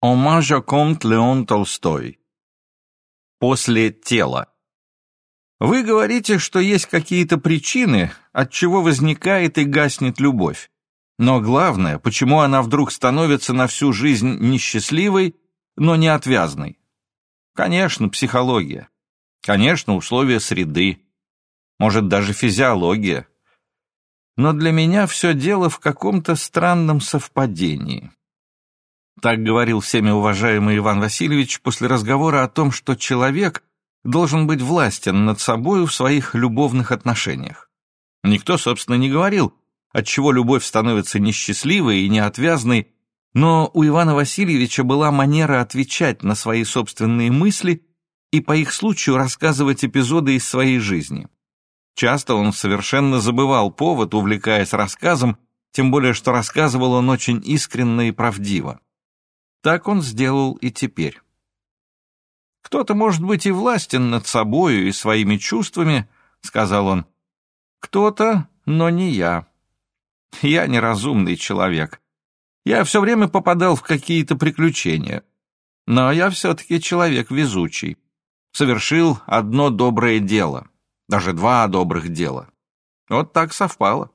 Омажа комт Леон Толстой. После тела. Вы говорите, что есть какие-то причины, от чего возникает и гаснет любовь. Но главное, почему она вдруг становится на всю жизнь несчастливой, но не отвязной? Конечно, психология. Конечно, условия среды. Может, даже физиология. Но для меня все дело в каком-то странном совпадении. Так говорил всеми уважаемый Иван Васильевич после разговора о том, что человек должен быть властен над собою в своих любовных отношениях. Никто, собственно, не говорил, отчего любовь становится несчастливой и неотвязной, но у Ивана Васильевича была манера отвечать на свои собственные мысли и по их случаю рассказывать эпизоды из своей жизни. Часто он совершенно забывал повод, увлекаясь рассказом, тем более что рассказывал он очень искренне и правдиво. Так он сделал и теперь. «Кто-то, может быть, и властен над собою и своими чувствами», — сказал он. «Кто-то, но не я. Я неразумный человек. Я все время попадал в какие-то приключения. Но я все-таки человек везучий. Совершил одно доброе дело, даже два добрых дела. Вот так совпало.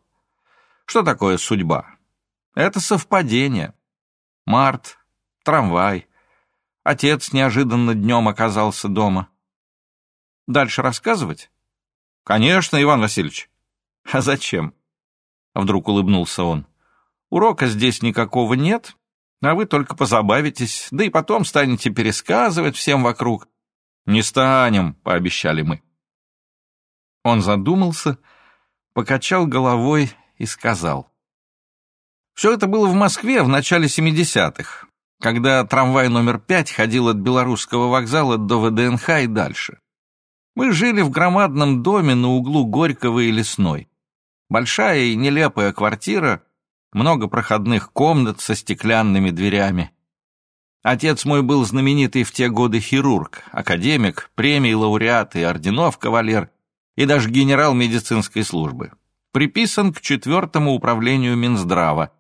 Что такое судьба? Это совпадение. Март, трамвай. Отец неожиданно днем оказался дома. Дальше рассказывать? Конечно, Иван Васильевич. А зачем? Вдруг улыбнулся он. Урока здесь никакого нет, а вы только позабавитесь, да и потом станете пересказывать всем вокруг. Не станем, пообещали мы. Он задумался, покачал головой и сказал. Все это было в Москве в начале 70-х когда трамвай номер пять ходил от Белорусского вокзала до ВДНХ и дальше. Мы жили в громадном доме на углу Горького и Лесной. Большая и нелепая квартира, много проходных комнат со стеклянными дверями. Отец мой был знаменитый в те годы хирург, академик, премий лауреат и орденов кавалер, и даже генерал медицинской службы. Приписан к четвертому управлению Минздрава,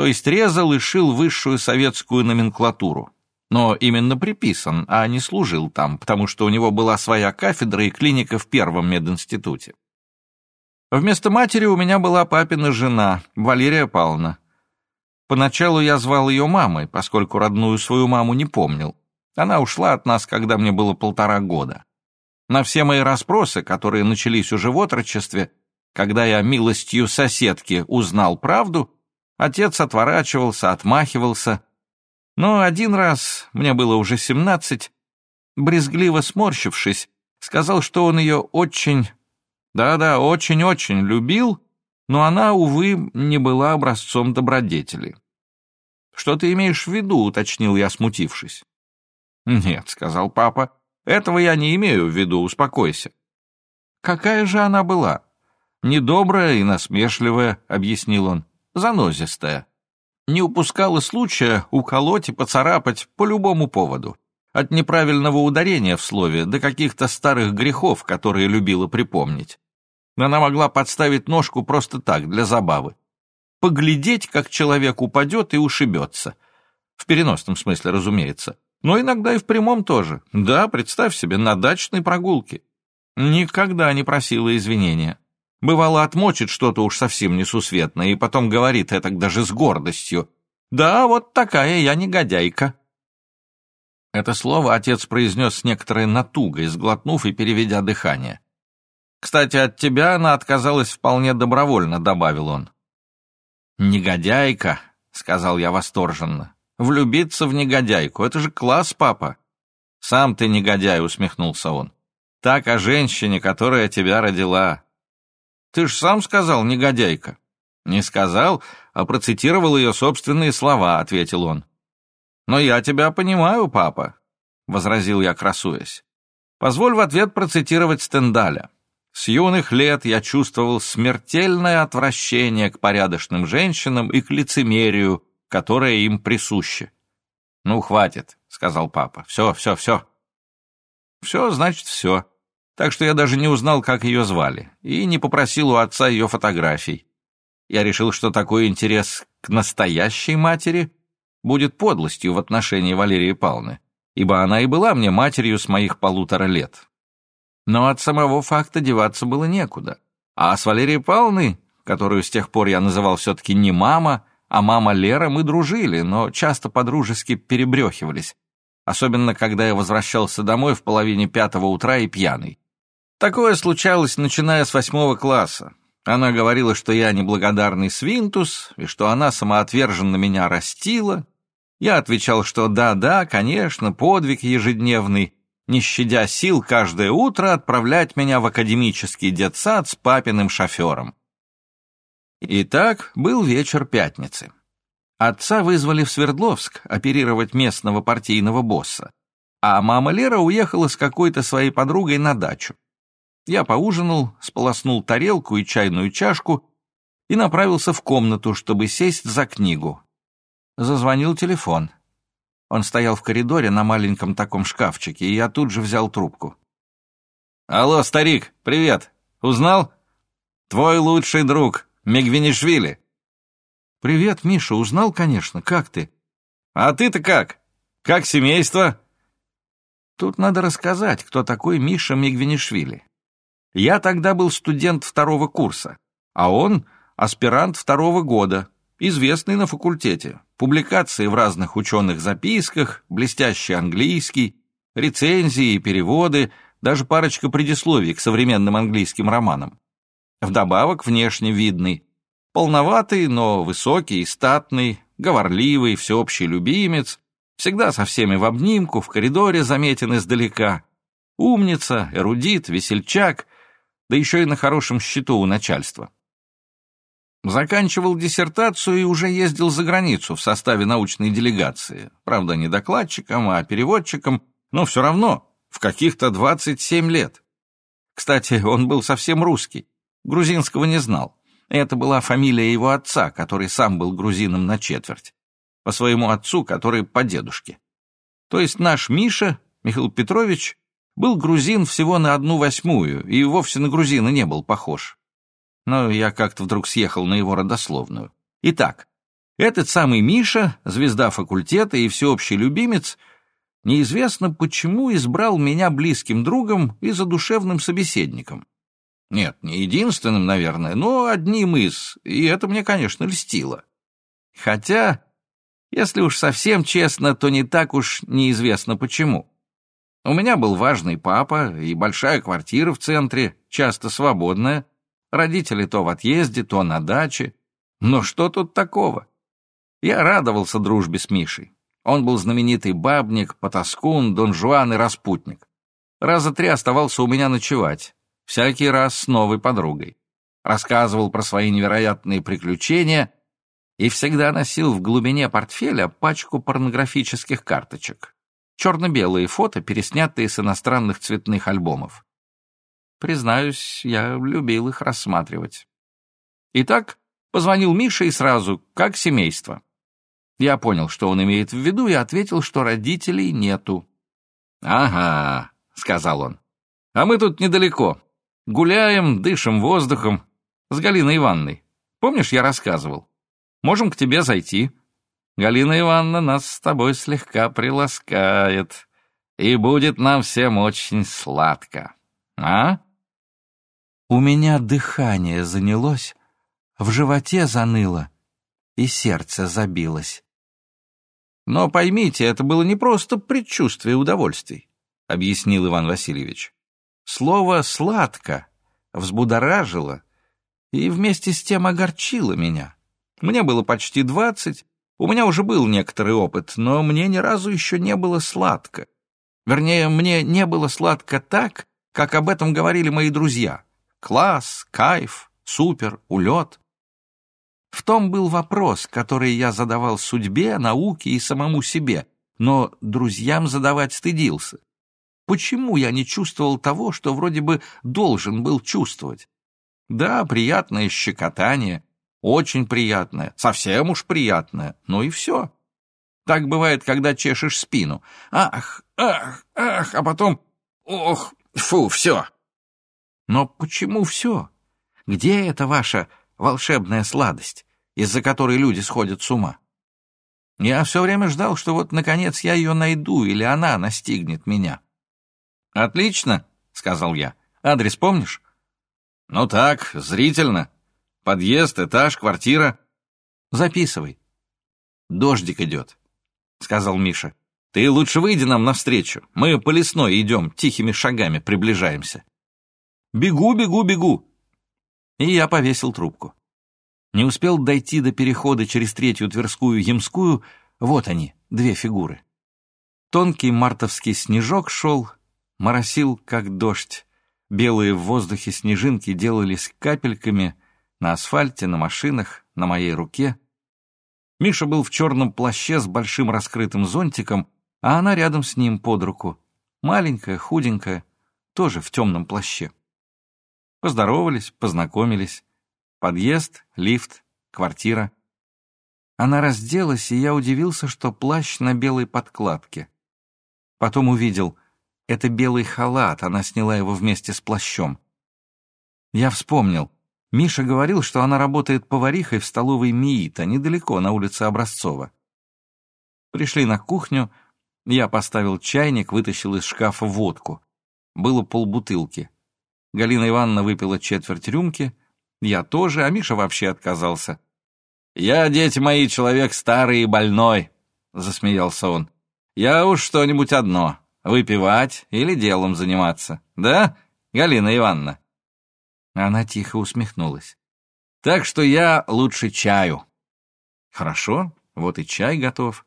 то есть резал и шил высшую советскую номенклатуру. Но именно приписан, а не служил там, потому что у него была своя кафедра и клиника в первом мединституте. Вместо матери у меня была папина жена, Валерия Павловна. Поначалу я звал ее мамой, поскольку родную свою маму не помнил. Она ушла от нас, когда мне было полтора года. На все мои расспросы, которые начались уже в отрочестве, когда я милостью соседки узнал правду, Отец отворачивался, отмахивался. Но один раз, мне было уже семнадцать, брезгливо сморщившись, сказал, что он ее очень, да-да, очень-очень любил, но она, увы, не была образцом добродетели. «Что ты имеешь в виду?» — уточнил я, смутившись. «Нет», — сказал папа, — «этого я не имею в виду, успокойся». «Какая же она была?» «Недобрая и насмешливая», — объяснил он занозистая. Не упускала случая уколоть и поцарапать по любому поводу. От неправильного ударения в слове до каких-то старых грехов, которые любила припомнить. Она могла подставить ножку просто так, для забавы. Поглядеть, как человек упадет и ушибется. В переносном смысле, разумеется. Но иногда и в прямом тоже. Да, представь себе, на дачной прогулке. Никогда не просила извинения. Бывало, отмочит что-то уж совсем несусветное, и потом говорит это даже с гордостью. «Да, вот такая я негодяйка». Это слово отец произнес с некоторой натугой, сглотнув и переведя дыхание. «Кстати, от тебя она отказалась вполне добровольно», — добавил он. «Негодяйка», — сказал я восторженно. «Влюбиться в негодяйку — это же класс, папа». «Сам ты негодяй», — усмехнулся он. «Так о женщине, которая тебя родила. Ты ж сам сказал, негодяйка». «Не сказал, а процитировал ее собственные слова», — ответил он. «Но я тебя понимаю, папа», — возразил я, красуясь. «Позволь в ответ процитировать Стендаля. С юных лет я чувствовал смертельное отвращение к порядочным женщинам и к лицемерию, которое им присуще». «Ну, хватит», — сказал папа. «Все, все, все». «Все, значит, все», так что я даже не узнал, как ее звали, и не попросил у отца ее фотографий. Я решил, что такой интерес к настоящей матери будет подлостью в отношении Валерии Павловны, ибо она и была мне матерью с моих полутора лет. Но от самого факта деваться было некуда. А с Валерией Павловной, которую с тех пор я называл все-таки не мама, а мама Лера, мы дружили, но часто подружески перебрехивались, особенно когда я возвращался домой в половине пятого утра и пьяный. Такое случалось, начиная с восьмого класса. Она говорила, что я неблагодарный свинтус, и что она самоотверженно меня растила. Я отвечал, что да-да, конечно, подвиг ежедневный, не щадя сил каждое утро отправлять меня в академический детсад с папиным шофером. Итак, был вечер пятницы. Отца вызвали в Свердловск оперировать местного партийного босса, а мама Лера уехала с какой-то своей подругой на дачу. Я поужинал, сполоснул тарелку и чайную чашку и направился в комнату, чтобы сесть за книгу. Зазвонил телефон. Он стоял в коридоре на маленьком таком шкафчике, и я тут же взял трубку. «Алло, старик, привет! Узнал? Твой лучший друг, Мигвинишвили». «Привет, Миша, узнал, конечно. Как ты?» «А ты-то как? Как семейство?» Тут надо рассказать, кто такой Миша Мигвинишвили. Я тогда был студент второго курса, а он аспирант второго года, известный на факультете. Публикации в разных ученых записках, блестящий английский, рецензии и переводы, даже парочка предисловий к современным английским романам. Вдобавок внешне видный, полноватый, но высокий, статный, говорливый, всеобщий любимец, всегда со всеми в обнимку, в коридоре заметен издалека. Умница, эрудит, весельчак, да еще и на хорошем счету у начальства. Заканчивал диссертацию и уже ездил за границу в составе научной делегации. Правда, не докладчиком, а переводчиком, но все равно в каких-то 27 лет. Кстати, он был совсем русский, грузинского не знал. Это была фамилия его отца, который сам был грузином на четверть. По своему отцу, который по дедушке. То есть наш Миша, Михаил Петрович, был грузин всего на одну восьмую и вовсе на грузина не был похож. Но я как-то вдруг съехал на его родословную. Итак, этот самый Миша, звезда факультета и всеобщий любимец, неизвестно почему избрал меня близким другом и задушевным собеседником. Нет, не единственным, наверное, но одним из, и это мне, конечно, льстило. Хотя, если уж совсем честно, то не так уж неизвестно почему. У меня был важный папа и большая квартира в центре, часто свободная. Родители то в отъезде, то на даче. Но что тут такого? Я радовался дружбе с Мишей. Он был знаменитый бабник, потаскун, дон Жуан и распутник. Раза три оставался у меня ночевать, всякий раз с новой подругой. Рассказывал про свои невероятные приключения и всегда носил в глубине портфеля пачку порнографических карточек черно-белые фото, переснятые с иностранных цветных альбомов. Признаюсь, я любил их рассматривать. Итак, позвонил Миша и сразу, как семейство. Я понял, что он имеет в виду, и ответил, что родителей нету. «Ага», — сказал он, — «а мы тут недалеко. Гуляем, дышим воздухом. С Галиной Ивановной. Помнишь, я рассказывал? Можем к тебе зайти. Галина Ивановна нас с тобой слегка приласкает, и будет нам всем очень сладко. А? У меня дыхание занялось, в животе заныло, и сердце забилось. Но поймите, это было не просто предчувствие удовольствий, объяснил Иван Васильевич. Слово «сладко» взбудоражило и вместе с тем огорчило меня. Мне было почти двадцать, у меня уже был некоторый опыт, но мне ни разу еще не было сладко. Вернее, мне не было сладко так, как об этом говорили мои друзья. Класс, кайф, супер, улет. В том был вопрос, который я задавал судьбе, науке и самому себе, но друзьям задавать стыдился. Почему я не чувствовал того, что вроде бы должен был чувствовать? Да, приятное щекотание, очень приятное, совсем уж приятное, ну и все. Так бывает, когда чешешь спину. Ах, ах, ах, а потом... Ох, фу, все. Но почему все? Где эта ваша волшебная сладость, из-за которой люди сходят с ума? Я все время ждал, что вот, наконец, я ее найду, или она настигнет меня. «Отлично», — сказал я. «Адрес помнишь?» «Ну так, зрительно. Подъезд, этаж, квартира». «Записывай». «Дождик идет», — сказал Миша. «Ты лучше выйди нам навстречу. Мы по лесной идем, тихими шагами приближаемся». «Бегу, бегу, бегу!» И я повесил трубку. Не успел дойти до перехода через третью Тверскую Ямскую, вот они, две фигуры. Тонкий мартовский снежок шел, моросил, как дождь. Белые в воздухе снежинки делались капельками на асфальте, на машинах, на моей руке. Миша был в черном плаще с большим раскрытым зонтиком, а она рядом с ним под руку. Маленькая, худенькая, тоже в темном плаще. Поздоровались, познакомились. Подъезд, лифт, квартира. Она разделась, и я удивился, что плащ на белой подкладке. Потом увидел, это белый халат, она сняла его вместе с плащом. Я вспомнил. Миша говорил, что она работает поварихой в столовой МИИТа, недалеко, на улице Образцова. Пришли на кухню, я поставил чайник, вытащил из шкафа водку. Было полбутылки. Галина Ивановна выпила четверть рюмки, я тоже, а Миша вообще отказался. «Я, дети мои, человек старый и больной», — засмеялся он. «Я уж что-нибудь одно, выпивать или делом заниматься. Да, Галина Ивановна?» Она тихо усмехнулась. «Так что я лучше чаю». «Хорошо, вот и чай готов».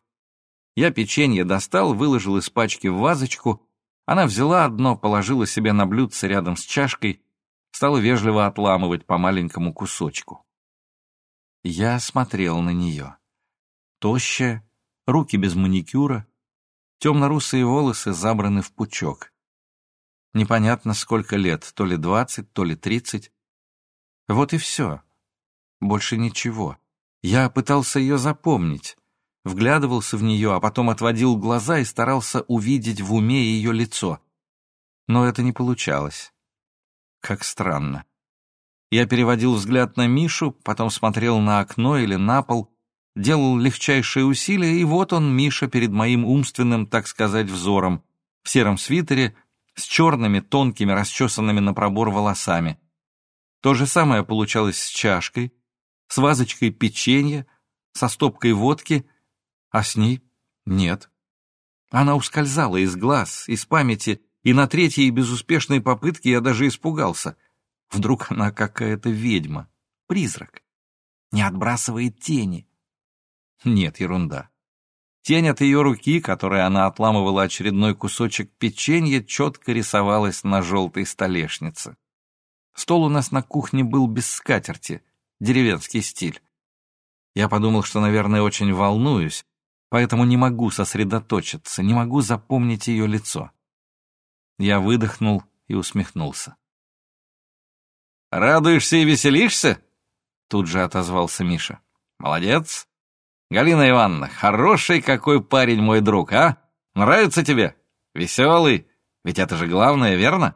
Я печенье достал, выложил из пачки в вазочку. Она взяла одно, положила себе на блюдце рядом с чашкой, стала вежливо отламывать по маленькому кусочку. Я смотрел на нее. Тощая, руки без маникюра, темно-русые волосы забраны в пучок. Непонятно, сколько лет, то ли двадцать, то ли тридцать. Вот и все. Больше ничего. Я пытался ее запомнить, вглядывался в нее, а потом отводил глаза и старался увидеть в уме ее лицо. Но это не получалось. Как странно. Я переводил взгляд на Мишу, потом смотрел на окно или на пол, делал легчайшие усилия, и вот он, Миша, перед моим умственным, так сказать, взором, в сером свитере, с черными, тонкими, расчесанными на пробор волосами. То же самое получалось с чашкой, с вазочкой печенья, со стопкой водки, а с ней нет. Она ускользала из глаз, из памяти, и на третьей безуспешной попытке я даже испугался. Вдруг она какая-то ведьма, призрак, не отбрасывает тени. Нет, ерунда. Тень от ее руки, которой она отламывала очередной кусочек печенья, четко рисовалась на желтой столешнице. Стол у нас на кухне был без скатерти, деревенский стиль. Я подумал, что, наверное, очень волнуюсь, поэтому не могу сосредоточиться, не могу запомнить ее лицо. Я выдохнул и усмехнулся. «Радуешься и веселишься?» Тут же отозвался Миша. «Молодец. Галина Ивановна, хороший какой парень мой друг, а? Нравится тебе? Веселый? Ведь это же главное, верно?»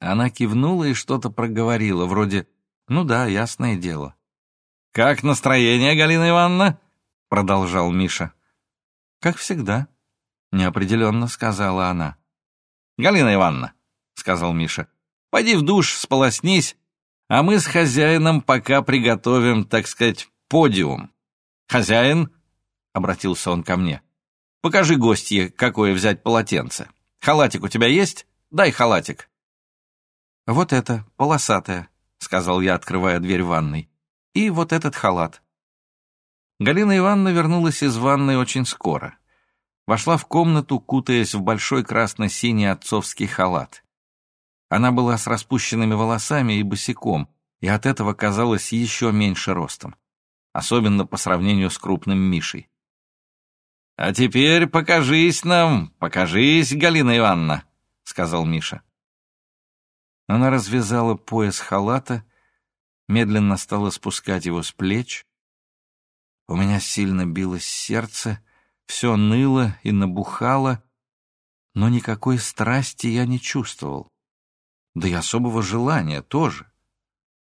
Она кивнула и что-то проговорила, вроде «Ну да, ясное дело». «Как настроение, Галина Ивановна?» Продолжал Миша. «Как всегда», — неопределенно сказала она. «Галина Ивановна», — сказал Миша, — «пойди в душ, сполоснись, а мы с хозяином пока приготовим, так сказать, подиум. Хозяин, — обратился он ко мне, — покажи гостье, какое взять полотенце. Халатик у тебя есть? Дай халатик». «Вот это, полосатое», — сказал я, открывая дверь ванной. «И вот этот халат». Галина Ивановна вернулась из ванной очень скоро вошла в комнату, кутаясь в большой красно-синий отцовский халат. Она была с распущенными волосами и босиком, и от этого казалась еще меньше ростом, особенно по сравнению с крупным Мишей. «А теперь покажись нам, покажись, Галина Ивановна», — сказал Миша. Она развязала пояс халата, медленно стала спускать его с плеч. У меня сильно билось сердце, все ныло и набухало, но никакой страсти я не чувствовал. Да и особого желания тоже.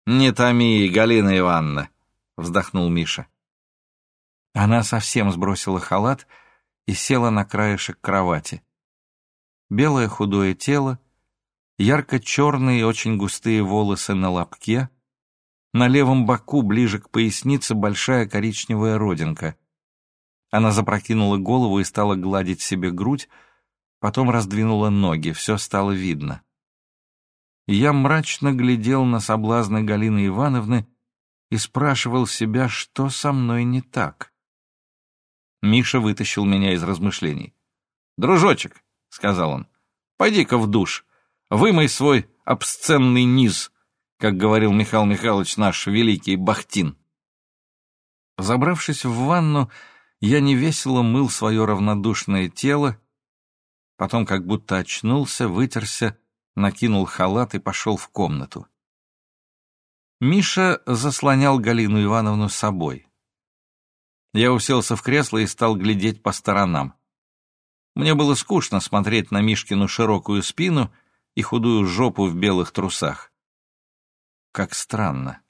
«Не томи, Галина Ивановна», — вздохнул Миша. Она совсем сбросила халат и села на краешек кровати. Белое худое тело, ярко-черные очень густые волосы на лобке, на левом боку, ближе к пояснице, большая коричневая родинка. Она запрокинула голову и стала гладить себе грудь, потом раздвинула ноги, все стало видно. Я мрачно глядел на соблазны Галины Ивановны и спрашивал себя, что со мной не так. Миша вытащил меня из размышлений. «Дружочек», — сказал он, — «пойди-ка в душ, вымой свой обсценный низ, как говорил Михаил Михайлович наш великий Бахтин». Забравшись в ванну, я невесело мыл свое равнодушное тело, потом как будто очнулся, вытерся, накинул халат и пошел в комнату. Миша заслонял Галину Ивановну с собой. Я уселся в кресло и стал глядеть по сторонам. Мне было скучно смотреть на Мишкину широкую спину и худую жопу в белых трусах. Как странно.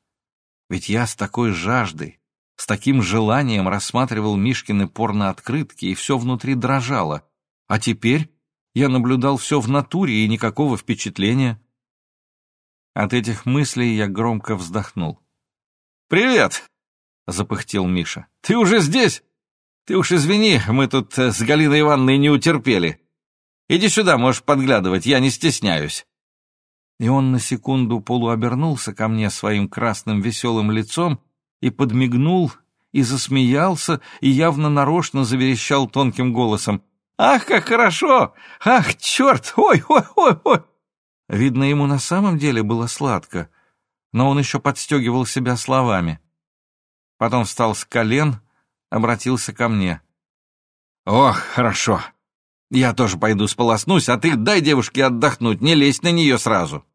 Ведь я с такой жаждой, с таким желанием рассматривал Мишкины порно-открытки, и все внутри дрожало. А теперь я наблюдал все в натуре и никакого впечатления. От этих мыслей я громко вздохнул. «Привет!» — запыхтел Миша. «Ты уже здесь? Ты уж извини, мы тут э, с Галиной Ивановной не утерпели. Иди сюда, можешь подглядывать, я не стесняюсь». И он на секунду полуобернулся ко мне своим красным веселым лицом и подмигнул, и засмеялся, и явно нарочно заверещал тонким голосом. «Ах, как хорошо! Ах, черт! Ой-ой-ой-ой!» Видно, ему на самом деле было сладко, но он еще подстегивал себя словами. Потом встал с колен, обратился ко мне. «Ох, хорошо. Я тоже пойду сполоснусь, а ты дай девушке отдохнуть, не лезь на нее сразу».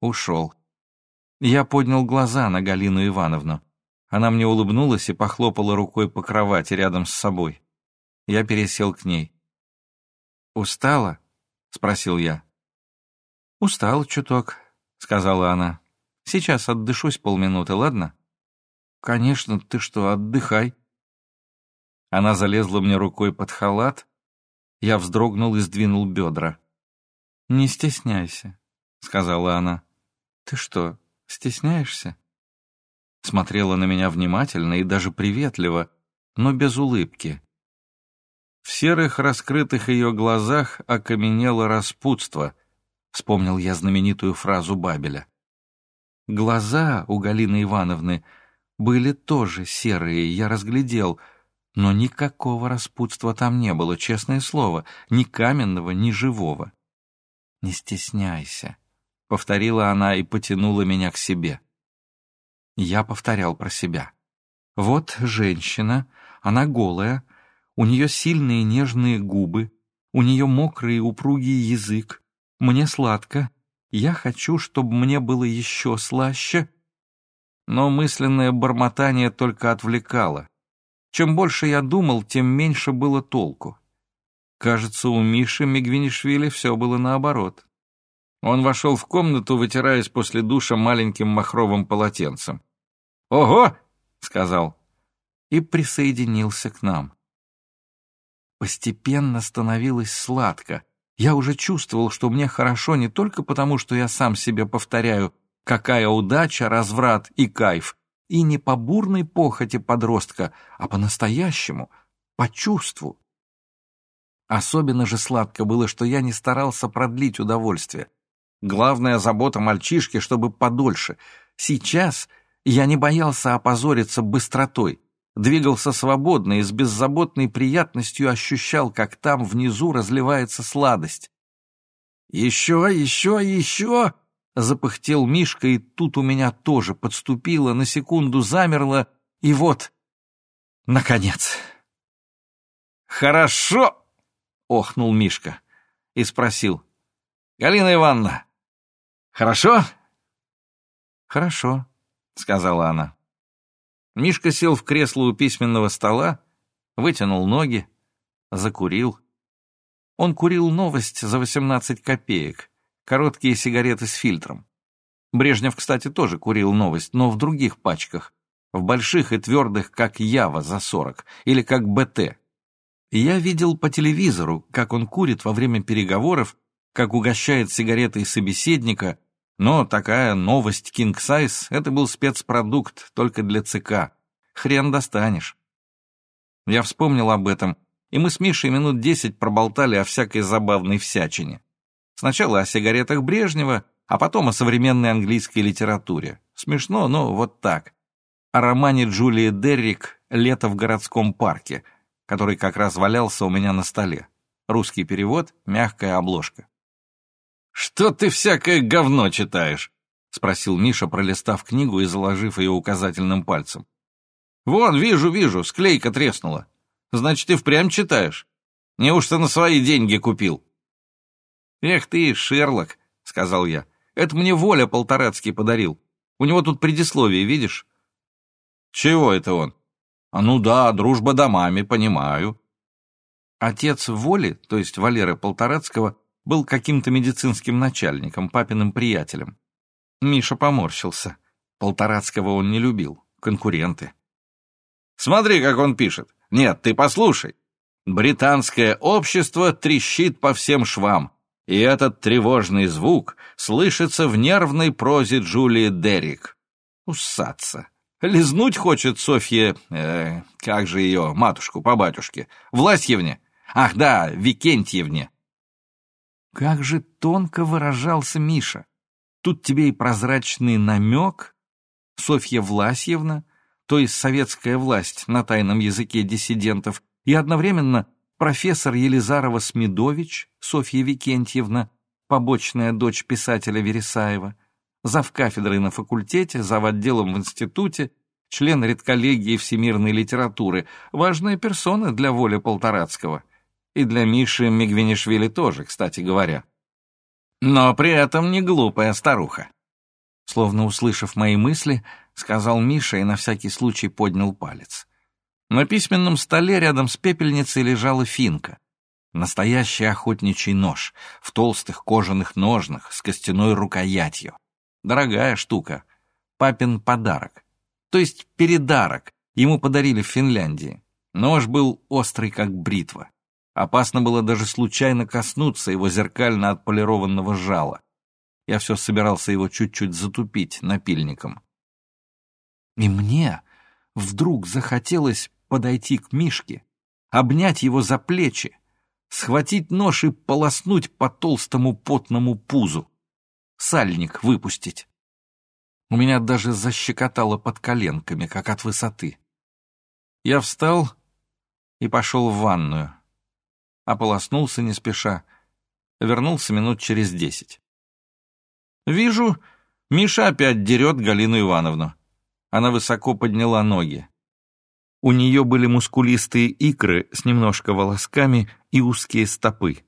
Ушел. Я поднял глаза на Галину Ивановну. Она мне улыбнулась и похлопала рукой по кровати рядом с собой. Я пересел к ней. «Устала?» — спросил я. «Устал чуток», — сказала она. «Сейчас отдышусь полминуты, ладно?» «Конечно, ты что, отдыхай». Она залезла мне рукой под халат. Я вздрогнул и сдвинул бедра. «Не стесняйся», — сказала она. «Ты что, стесняешься?» Смотрела на меня внимательно и даже приветливо, но без улыбки. В серых раскрытых ее глазах окаменело распутство, вспомнил я знаменитую фразу Бабеля. Глаза у Галины Ивановны — были тоже серые, я разглядел, но никакого распутства там не было, честное слово, ни каменного, ни живого. «Не стесняйся», — повторила она и потянула меня к себе. Я повторял про себя. «Вот женщина, она голая, у нее сильные нежные губы, у нее мокрый упругий язык, мне сладко, я хочу, чтобы мне было еще слаще, но мысленное бормотание только отвлекало. Чем больше я думал, тем меньше было толку. Кажется, у Миши Мигвинишвили все было наоборот. Он вошел в комнату, вытираясь после душа маленьким махровым полотенцем. «Ого!» — сказал. И присоединился к нам. Постепенно становилось сладко. Я уже чувствовал, что мне хорошо не только потому, что я сам себе повторяю Какая удача, разврат и кайф. И не по бурной похоти подростка, а по-настоящему, по чувству. Особенно же сладко было, что я не старался продлить удовольствие. Главная забота мальчишки, чтобы подольше. Сейчас я не боялся опозориться быстротой. Двигался свободно и с беззаботной приятностью ощущал, как там внизу разливается сладость. «Еще, еще, еще!» Запыхтел Мишка, и тут у меня тоже подступило, на секунду замерло, и вот, наконец. «Хорошо!» — охнул Мишка и спросил. «Галина Ивановна, хорошо?» «Хорошо», — сказала она. Мишка сел в кресло у письменного стола, вытянул ноги, закурил. Он курил новость за восемнадцать копеек короткие сигареты с фильтром. Брежнев, кстати, тоже курил новость, но в других пачках. в больших и твердых, как Ява за сорок, или как БТ. Я видел по телевизору, как он курит во время переговоров, как угощает сигаретой собеседника, но такая новость King Size — это был спецпродукт только для ЦК. Хрен достанешь. Я вспомнил об этом, и мы с Мишей минут десять проболтали о всякой забавной всячине. Сначала о сигаретах Брежнева, а потом о современной английской литературе. Смешно, но вот так. О романе Джулии Деррик «Лето в городском парке», который как раз валялся у меня на столе. Русский перевод, мягкая обложка. «Что ты всякое говно читаешь?» — спросил Миша, пролистав книгу и заложив ее указательным пальцем. «Вон, вижу, вижу, склейка треснула. Значит, ты впрямь читаешь? Неужто на свои деньги купил?» «Эх ты, Шерлок», — сказал я, — «это мне Воля Полторацкий подарил. У него тут предисловие, видишь?» «Чего это он?» «А ну да, дружба домами, понимаю». Отец Воли, то есть Валеры Полторацкого, был каким-то медицинским начальником, папиным приятелем. Миша поморщился. Полторацкого он не любил. Конкуренты. Смотри, как он пишет. Нет, ты послушай. Британское общество трещит по всем швам, и этот тревожный звук слышится в нервной прозе Джулии Деррик. Усаться. Лизнуть хочет Софья... Э, как же ее, матушку по батюшке? Власьевне? Ах да, Викентьевне. Как же тонко выражался Миша. Тут тебе и прозрачный намек, Софья Власьевна, то есть советская власть на тайном языке диссидентов, и одновременно профессор Елизарова-Смедович, Софья Викентьевна, побочная дочь писателя Вересаева, зав кафедрой на факультете, зав отделом в институте, член редколлегии всемирной литературы, важная персона для воли Полторацкого. И для Миши Мигвинишвили тоже, кстати говоря. Но при этом не глупая старуха. Словно услышав мои мысли, сказал Миша и на всякий случай поднял палец. На письменном столе рядом с пепельницей лежала финка. Настоящий охотничий нож, в толстых кожаных ножнах, с костяной рукоятью. Дорогая штука. Папин подарок. То есть передарок. Ему подарили в Финляндии. Нож был острый, как бритва. Опасно было даже случайно коснуться его зеркально отполированного жала. Я все собирался его чуть-чуть затупить напильником. И мне вдруг захотелось подойти к Мишке, обнять его за плечи, схватить нож и полоснуть по толстому потному пузу, сальник выпустить. У меня даже защекотало под коленками, как от высоты. Я встал и пошел в ванную. Ополоснулся не спеша, вернулся минут через десять. Вижу, Миша опять дерет Галину Ивановну. Она высоко подняла ноги. У нее были мускулистые икры с немножко волосками и узкие стопы.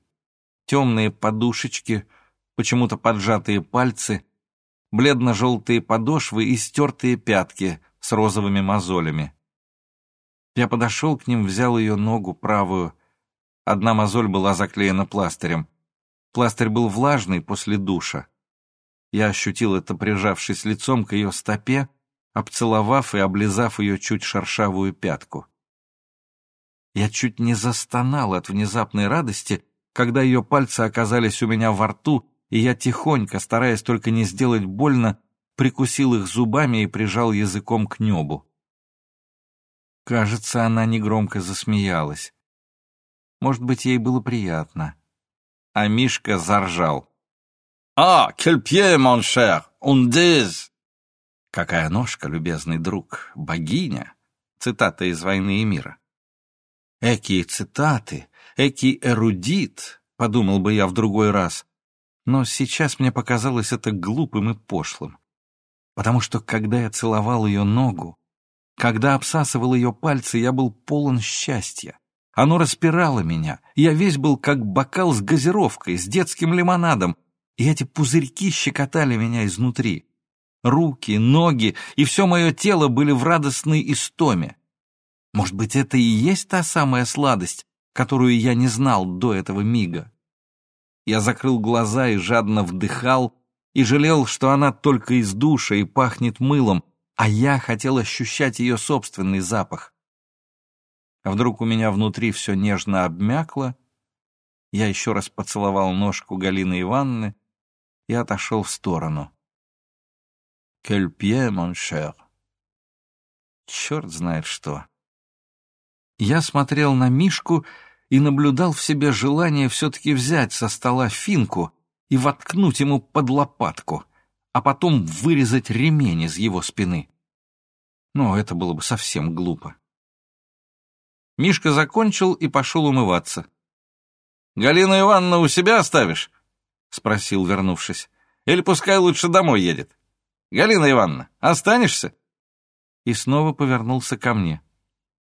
Темные подушечки, почему-то поджатые пальцы, бледно-желтые подошвы и стертые пятки с розовыми мозолями. Я подошел к ним, взял ее ногу правую. Одна мозоль была заклеена пластырем. Пластырь был влажный после душа. Я ощутил это, прижавшись лицом к ее стопе, обцеловав и облизав ее чуть шершавую пятку. Я чуть не застонал от внезапной радости, когда ее пальцы оказались у меня во рту, и я тихонько, стараясь только не сделать больно, прикусил их зубами и прижал языком к небу. Кажется, она негромко засмеялась. Может быть, ей было приятно. А Мишка заржал. «А, cher, on dit!» «Какая ножка, любезный друг, богиня!» Цитата из «Войны и мира». «Экие цитаты, экий эрудит», — подумал бы я в другой раз. Но сейчас мне показалось это глупым и пошлым. Потому что, когда я целовал ее ногу, когда обсасывал ее пальцы, я был полон счастья. Оно распирало меня. Я весь был как бокал с газировкой, с детским лимонадом, и эти пузырьки щекотали меня изнутри. Руки, ноги и все мое тело были в радостной истоме. Может быть, это и есть та самая сладость, которую я не знал до этого мига. Я закрыл глаза и жадно вдыхал, и жалел, что она только из душа и пахнет мылом, а я хотел ощущать ее собственный запах. Вдруг у меня внутри все нежно обмякло, я еще раз поцеловал ножку Галины Ивановны и отошел в сторону. «Quel pied, mon cher!» Черт знает что. Я смотрел на Мишку и наблюдал в себе желание все-таки взять со стола финку и воткнуть ему под лопатку, а потом вырезать ремень из его спины. Но это было бы совсем глупо. Мишка закончил и пошел умываться. «Галину Ивановну у себя оставишь?» — спросил, вернувшись. «Или пускай лучше домой едет. Галина Ивановна, останешься?» И снова повернулся ко мне.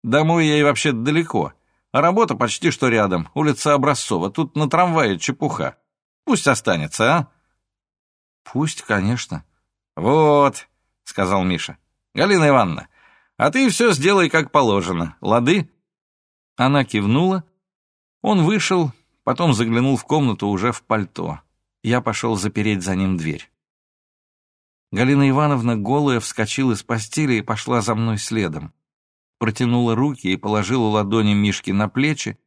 «Домой ей вообще далеко, а работа почти что рядом, улица Образцова. Тут на трамвае чепуха. Пусть останется, а?» «Пусть, конечно». «Вот», — сказал Миша. «Галина Ивановна, а ты все сделай как положено, лады?» Она кивнула. Он вышел, потом заглянул в комнату уже в пальто. Я пошел запереть за ним дверь. Галина Ивановна голая вскочила из постели и пошла за мной следом. Протянула руки и положила ладони Мишки на плечи,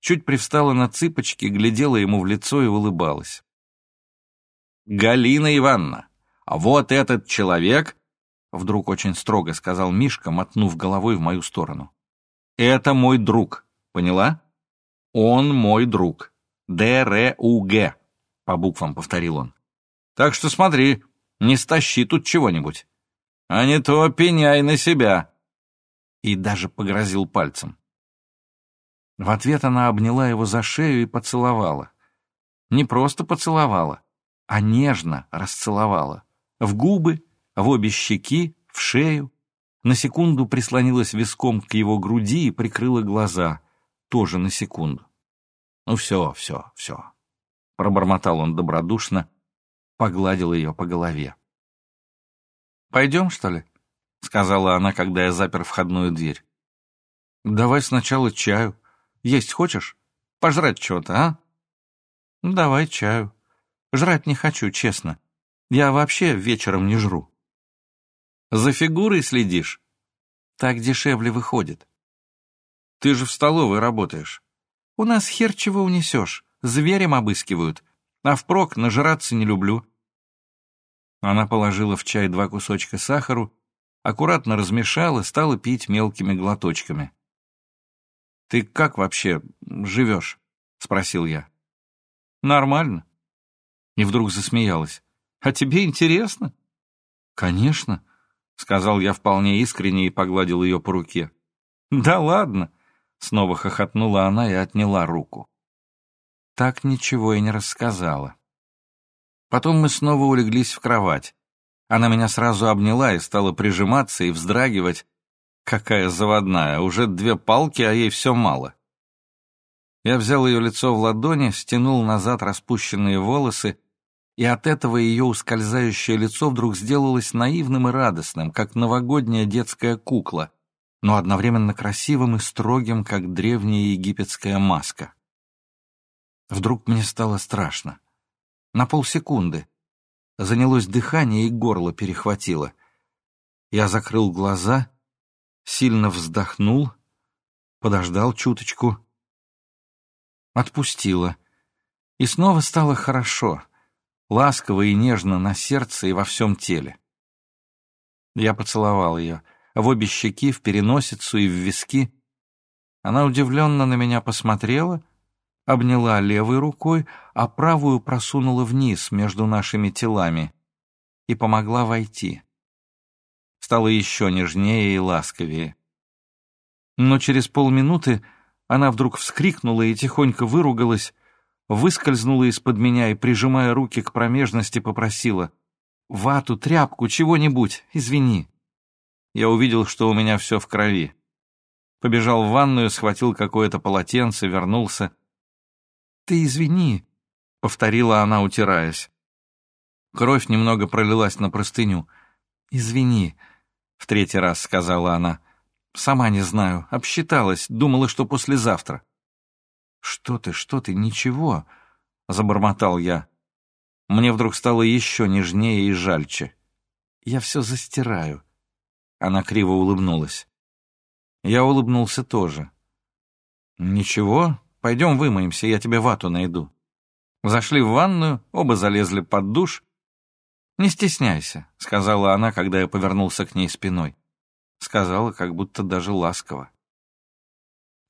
чуть привстала на цыпочки, глядела ему в лицо и улыбалась. «Галина Ивановна, а вот этот человек...» Вдруг очень строго сказал Мишка, мотнув головой в мою сторону. «Это мой друг, поняла? Он мой друг. Д-Р-У-Г», по буквам повторил он. «Так что смотри, не стащи тут чего-нибудь. А не то пеняй на себя». И даже погрозил пальцем. В ответ она обняла его за шею и поцеловала. Не просто поцеловала, а нежно расцеловала. В губы, в обе щеки, в шею. На секунду прислонилась виском к его груди и прикрыла глаза. Тоже на секунду. «Ну все, все, все», — пробормотал он добродушно, погладил ее по голове. «Пойдем, что ли?» — сказала она, когда я запер входную дверь. «Давай сначала чаю. Есть хочешь? Пожрать чего-то, а?» «Давай чаю. Жрать не хочу, честно. Я вообще вечером не жру». За фигурой следишь? Так дешевле выходит. Ты же в столовой работаешь. У нас хер чего унесешь. Зверем обыскивают. А впрок нажраться не люблю. Она положила в чай два кусочка сахару, аккуратно размешала, стала пить мелкими глоточками. «Ты как вообще живешь?» — спросил я. «Нормально». И вдруг засмеялась. «А тебе интересно?» «Конечно. — сказал я вполне искренне и погладил ее по руке. «Да ладно!» — снова хохотнула она и отняла руку. Так ничего и не рассказала. Потом мы снова улеглись в кровать. Она меня сразу обняла и стала прижиматься и вздрагивать. Какая заводная, уже две палки, а ей все мало. Я взял ее лицо в ладони, стянул назад распущенные волосы и от этого ее ускользающее лицо вдруг сделалось наивным и радостным, как новогодняя детская кукла, но одновременно красивым и строгим, как древняя египетская маска. Вдруг мне стало страшно. На полсекунды. Занялось дыхание и горло перехватило. Я закрыл глаза, сильно вздохнул, подождал чуточку. Отпустила. И снова стало хорошо — ласково и нежно на сердце и во всем теле. Я поцеловал ее, в обе щеки, в переносицу и в виски. Она удивленно на меня посмотрела, обняла левой рукой, а правую просунула вниз между нашими телами и помогла войти. Стало еще нежнее и ласковее. Но через полминуты она вдруг вскрикнула и тихонько выругалась, выскользнула из-под меня и, прижимая руки к промежности, попросила «Вату, тряпку, чего-нибудь, извини». Я увидел, что у меня все в крови. Побежал в ванную, схватил какое-то полотенце, вернулся. «Ты извини», — повторила она, утираясь. Кровь немного пролилась на простыню. «Извини», — в третий раз сказала она. «Сама не знаю, обсчиталась, думала, что послезавтра». «Что ты, что ты, ничего!» — забормотал я. Мне вдруг стало еще нежнее и жальче. «Я все застираю. Она криво улыбнулась. Я улыбнулся тоже. «Ничего, пойдем вымоемся, я тебе вату найду». Зашли в ванную, оба залезли под душ. «Не стесняйся», — сказала она, когда я повернулся к ней спиной. Сказала, как будто даже ласково.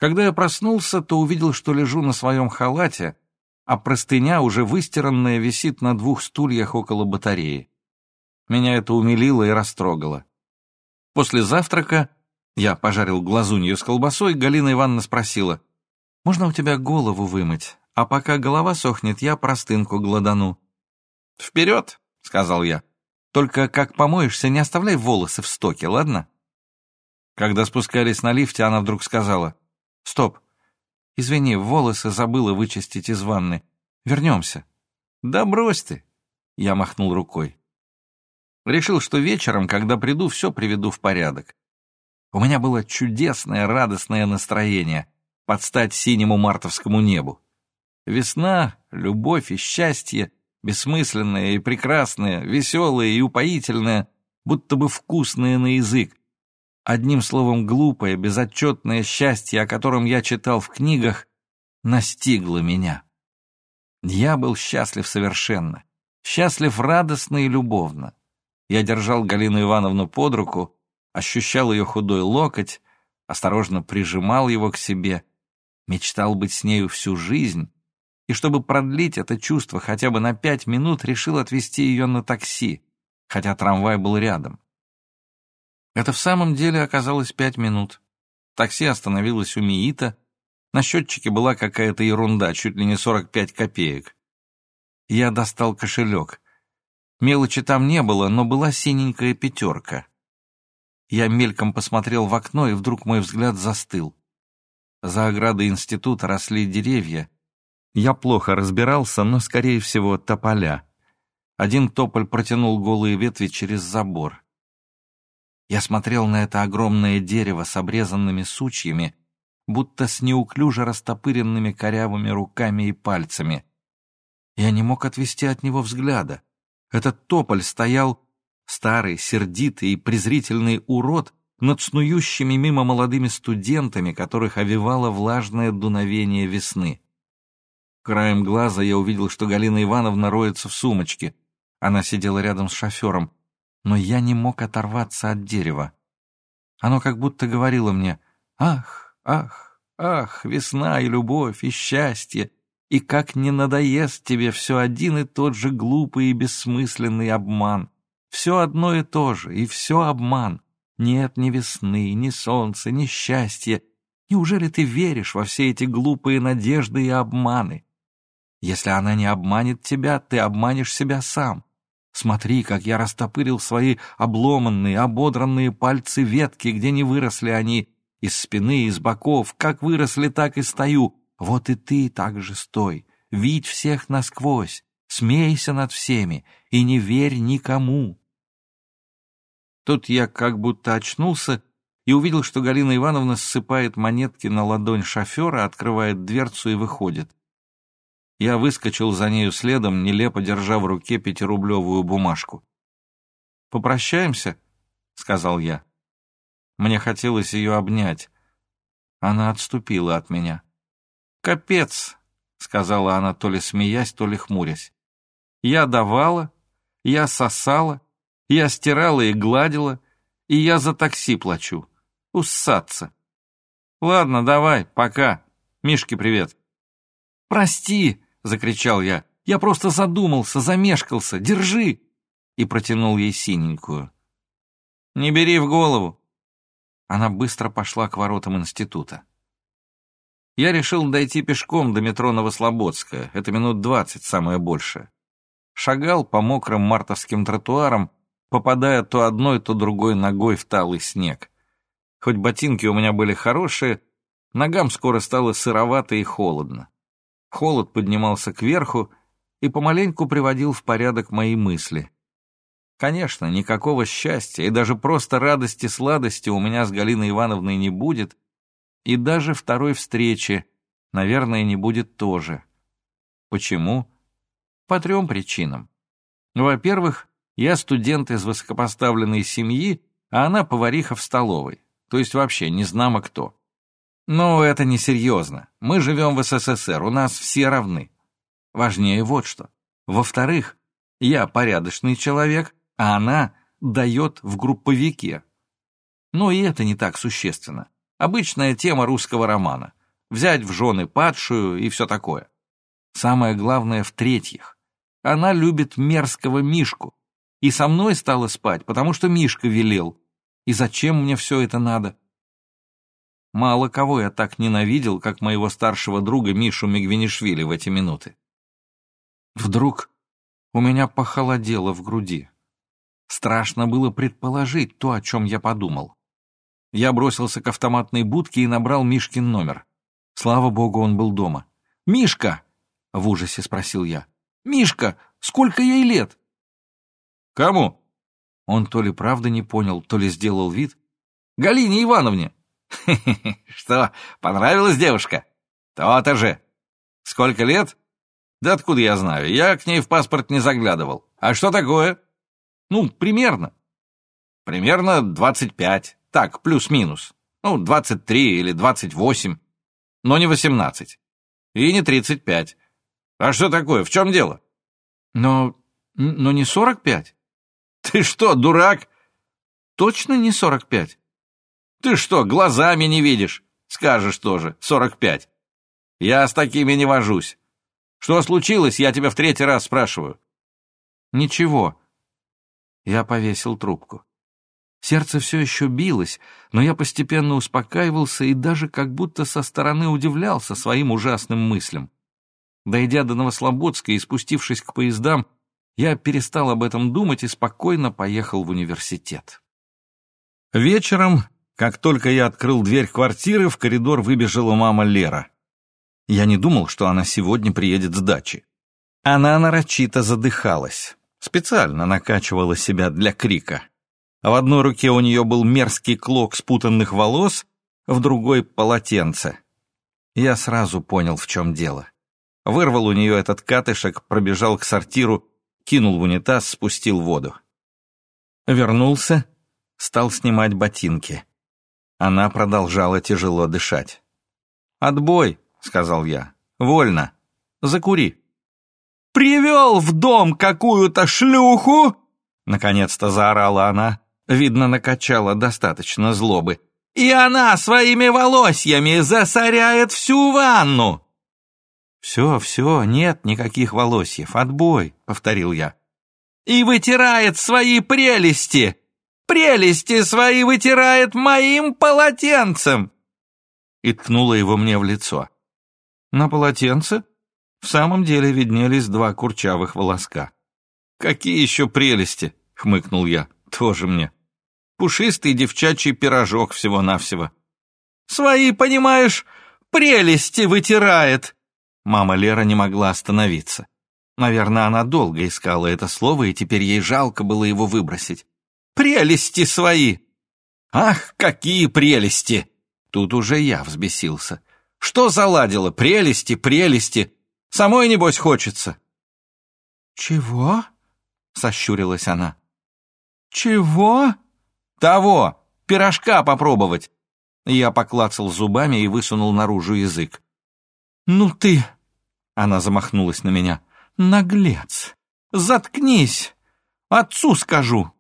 Когда я проснулся, то увидел, что лежу на своем халате, а простыня, уже выстиранная, висит на двух стульях около батареи. Меня это умилило и растрогало. После завтрака я пожарил глазунью с колбасой, Галина Ивановна спросила, «Можно у тебя голову вымыть? А пока голова сохнет, я простынку гладану». «Вперед!» — сказал я. «Только как помоешься, не оставляй волосы в стоке, ладно?» Когда спускались на лифте, она вдруг сказала, «Стоп, извини, волосы забыла вычистить из ванны. Вернемся». «Да брось ты!» — я махнул рукой. Решил, что вечером, когда приду, все приведу в порядок. У меня было чудесное, радостное настроение под стать синему мартовскому небу. Весна, любовь и счастье, бессмысленное и прекрасное, веселое и упоительное, будто бы вкусное на язык. Одним словом, глупое, безотчетное счастье, о котором я читал в книгах, настигло меня. Я был счастлив совершенно, счастлив радостно и любовно. Я держал Галину Ивановну под руку, ощущал ее худой локоть, осторожно прижимал его к себе, мечтал быть с нею всю жизнь, и чтобы продлить это чувство хотя бы на пять минут, решил отвезти ее на такси, хотя трамвай был рядом. Это в самом деле оказалось пять минут. Такси остановилось у МИИТа, на счетчике была какая-то ерунда, чуть ли не 45 копеек. Я достал кошелек. Мелочи там не было, но была синенькая пятерка. Я мельком посмотрел в окно, и вдруг мой взгляд застыл. За оградой института росли деревья. Я плохо разбирался, но, скорее всего, тополя. Один тополь протянул голые ветви через забор. Я смотрел на это огромное дерево с обрезанными сучьями, будто с неуклюже растопыренными корявыми руками и пальцами. Я не мог отвести от него взгляда. Этот тополь стоял старый, сердитый и презрительный урод над снующими мимо молодыми студентами, которых овивало влажное дуновение весны. Краем глаза я увидел, что Галина Ивановна роется в сумочке. Она сидела рядом с шофером, но я не мог оторваться от дерева. Оно как будто говорило мне «Ах, ах, ах, весна и любовь, и счастье, и как не надоест тебе все один и тот же глупый и бессмысленный обман. Все одно и то же, и все обман. Нет ни весны, ни солнца, ни счастья. Неужели ты веришь во все эти глупые надежды и обманы? Если она не обманет тебя, ты обманешь себя сам. Смотри, как я растопырил свои обломанные, ободранные пальцы ветки, где не выросли они, из спины, из боков, как выросли, так и стою. Вот и ты так же стой, видь всех насквозь, смейся над всеми и не верь никому. Тут я как будто очнулся и увидел, что Галина Ивановна ссыпает монетки на ладонь шофера, открывает дверцу и выходит. Я выскочил за нею следом, нелепо держа в руке пятирублевую бумажку. «Попрощаемся?» — сказал я. Мне хотелось ее обнять. Она отступила от меня. «Капец!» — сказала она, то ли смеясь, то ли хмурясь. «Я давала, я сосала, я стирала и гладила, и я за такси плачу. Уссаться. Ладно, давай, пока. Мишке привет. Прости, закричал я. Я просто задумался, замешкался. Держи. И протянул ей синенькую. Не бери в голову. Она быстро пошла к воротам института. Я решил дойти пешком до метро Новослободская. Это минут двадцать, самое большее. Шагал по мокрым мартовским тротуарам, попадая то одной, то другой ногой в талый снег. Хоть ботинки у меня были хорошие, ногам скоро стало сыровато и холодно. Холод поднимался кверху и помаленьку приводил в порядок мои мысли. Конечно, никакого счастья и даже просто радости-сладости у меня с Галиной Ивановной не будет, и даже второй встречи, наверное, не будет тоже. Почему? По трем причинам. Во-первых, я студент из высокопоставленной семьи, а она повариха в столовой, то есть вообще не знамо кто. Но это несерьезно. Мы живем в СССР, у нас все равны. Важнее вот что. Во-вторых, я порядочный человек, а она дает в групповике. Но и это не так существенно. Обычная тема русского романа. Взять в жены падшую и все такое. Самое главное в-третьих. Она любит мерзкого Мишку. И со мной стала спать, потому что Мишка велел. И зачем мне все это надо? Мало кого я так ненавидел, как моего старшего друга Мишу Мигвинишвили в эти минуты. Вдруг у меня похолодело в груди. Страшно было предположить то, о чем я подумал. Я бросился к автоматной будке и набрал Мишкин номер. Слава богу, он был дома. «Мишка!» — в ужасе спросил я. «Мишка, сколько ей лет?» «Кому?» Он то ли правда не понял, то ли сделал вид. «Галине Ивановне!» Что, понравилась девушка? То-то же. Сколько лет? Да откуда я знаю? Я к ней в паспорт не заглядывал. А что такое? Ну, примерно. Примерно 25. Так, плюс-минус. Ну, 23 или 28. Но не 18. И не 35. А что такое? В чем дело? Но... но не 45. Ты что, дурак? Точно не 45? Ты что, глазами не видишь? Скажешь тоже, 45. Я с такими не вожусь. Что случилось, я тебя в третий раз спрашиваю. Ничего. Я повесил трубку. Сердце все еще билось, но я постепенно успокаивался и даже как будто со стороны удивлялся своим ужасным мыслям. Дойдя до Новослободска и спустившись к поездам, я перестал об этом думать и спокойно поехал в университет. Вечером, как только я открыл дверь квартиры, в коридор выбежала мама Лера. Я не думал, что она сегодня приедет с дачи. Она нарочито задыхалась, специально накачивала себя для крика. В одной руке у нее был мерзкий клок спутанных волос, в другой — полотенце. Я сразу понял, в чем дело. Вырвал у нее этот катышек, пробежал к сортиру, кинул в унитаз, спустил воду. Вернулся, стал снимать ботинки. Она продолжала тяжело дышать. «Отбой!» — сказал я. «Вольно. Закури». «Привел в дом какую-то шлюху!» Наконец-то заорала она. Видно, накачала достаточно злобы. «И она своими волосьями засоряет всю ванну!» «Все, все, нет никаких волосьев, отбой», — повторил я. «И вытирает свои прелести! Прелести свои вытирает моим полотенцем!» И ткнула его мне в лицо. На полотенце в самом деле виднелись два курчавых волоска. «Какие еще прелести!» — хмыкнул я. «Тоже мне. Пушистый девчачий пирожок всего-навсего». «Свои, понимаешь, прелести вытирает!» Мама Лера не могла остановиться. Наверное, она долго искала это слово, и теперь ей жалко было его выбросить. «Прелести свои!» «Ах, какие прелести!» Тут уже я взбесился. Что заладило? Прелести, прелести. Самой, небось, хочется. «Чего?» — сощурилась она. «Чего?» «Того! Пирожка попробовать!» Я поклацал зубами и высунул наружу язык. «Ну ты...» — она замахнулась на меня. «Наглец! Заткнись! Отцу скажу!»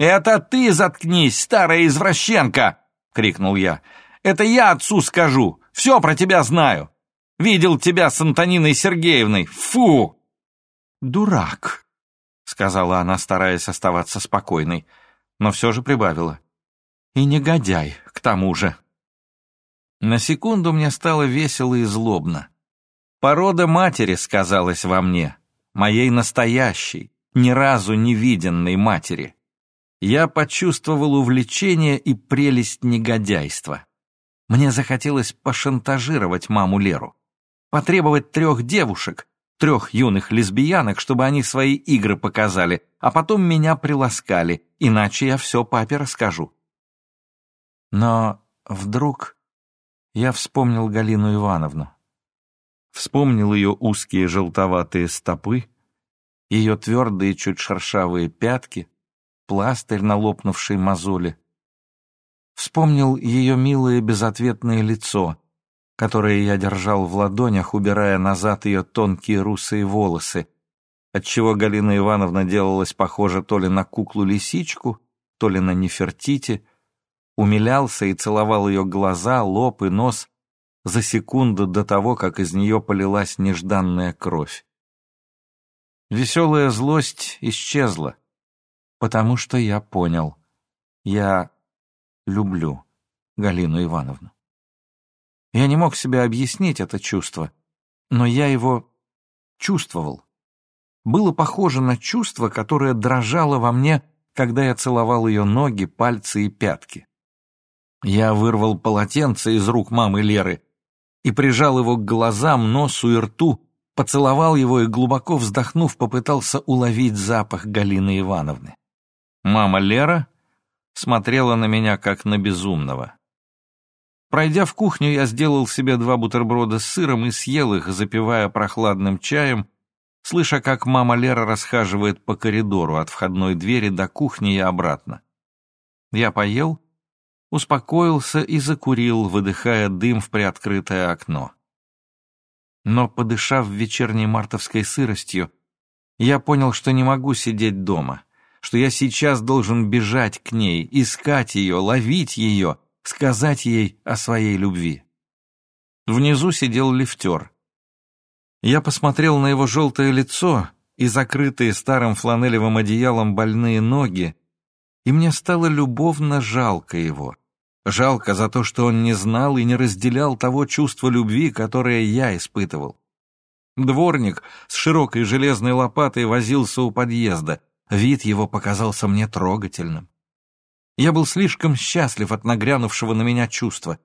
«Это ты заткнись, старая извращенка!» — крикнул я. «Это я отцу скажу! Все про тебя знаю. Видел тебя с Антониной Сергеевной. Фу!» «Дурак», — сказала она, стараясь оставаться спокойной, но все же прибавила. «И негодяй, к тому же». На секунду мне стало весело и злобно. Порода матери сказалась во мне, моей настоящей, ни разу не виденной матери. Я почувствовал увлечение и прелесть негодяйства. Мне захотелось пошантажировать маму Леру, потребовать трех девушек, трех юных лесбиянок, чтобы они свои игры показали, а потом меня приласкали, иначе я все папе расскажу. Но вдруг я вспомнил Галину Ивановну. Вспомнил ее узкие желтоватые стопы, ее твердые, чуть шершавые пятки, пластырь на лопнувшей мозоли. Вспомнил ее милое безответное лицо, которое я держал в ладонях, убирая назад ее тонкие русые волосы, отчего Галина Ивановна делалась похожа то ли на куклу-лисичку, то ли на Нефертити, умилялся и целовал ее глаза, лоб и нос за секунду до того, как из нее полилась нежданная кровь. Веселая злость исчезла, потому что я понял, я люблю Галину Ивановну. Я не мог себе объяснить это чувство, но я его чувствовал. Было похоже на чувство, которое дрожало во мне, когда я целовал ее ноги, пальцы и пятки. Я вырвал полотенце из рук мамы Леры и прижал его к глазам, носу и рту, поцеловал его и, глубоко вздохнув, попытался уловить запах Галины Ивановны. Мама Лера смотрела на меня, как на безумного. Пройдя в кухню, я сделал себе два бутерброда с сыром и съел их, запивая прохладным чаем, слыша, как мама Лера расхаживает по коридору от входной двери до кухни и обратно. Я поел, успокоился и закурил, выдыхая дым в приоткрытое окно. Но, подышав вечерней мартовской сыростью, я понял, что не могу сидеть дома — что я сейчас должен бежать к ней, искать ее, ловить ее, сказать ей о своей любви. Внизу сидел лифтер. Я посмотрел на его желтое лицо и закрытые старым фланелевым одеялом больные ноги, и мне стало любовно жалко его. Жалко за то, что он не знал и не разделял того чувства любви, которое я испытывал. Дворник с широкой железной лопатой возился у подъезда — Вид его показался мне трогательным. Я был слишком счастлив от нагрянувшего на меня чувства.